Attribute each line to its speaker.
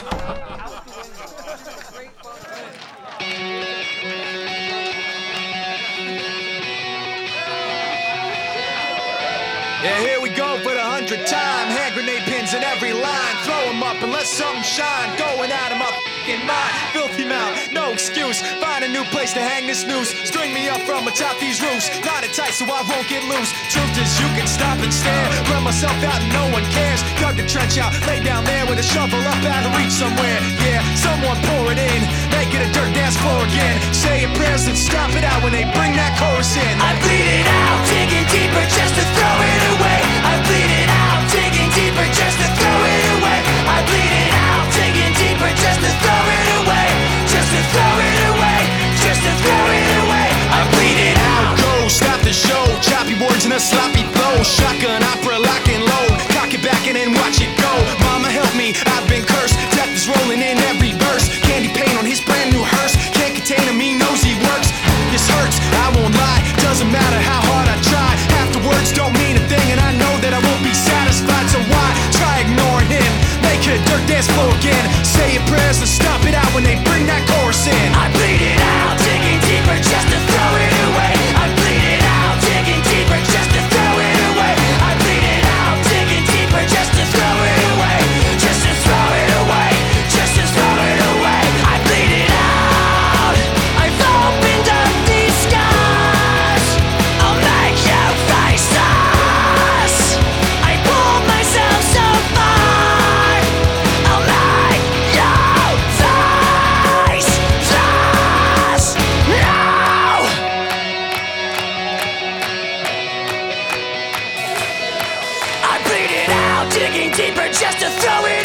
Speaker 1: Yeah, here we go for the hundredth time. Hand grenade pins in every line. Throw 'em up and let something shine. Going excuse. Find a new place to hang this noose. String me up from atop these roofs. Knot it tight so I won't get loose. Truth is, you can stop and stare. Run myself out and no one cares. Dug the trench out, lay down there with a shovel up out of reach somewhere. Yeah, someone pour it in. Make it a dirt dance floor again. Say your prayers and stop it out when they bring that chorus in. Show. Choppy words and a sloppy flow. Shotgun opera, lock and load. Cock it back and then watch it go. Mama help me, I've been cursed. Death is rolling in every verse. Candy paint on his brand new hearse. Can't contain him, he knows he works. This hurts, I won't lie. Doesn't matter how hard I try. Half the words don't mean a thing, and I know that I won't be satisfied. So why try ignoring him? Make a dirt dance floor again. Say your prayers and stop
Speaker 2: digging deeper just to throw it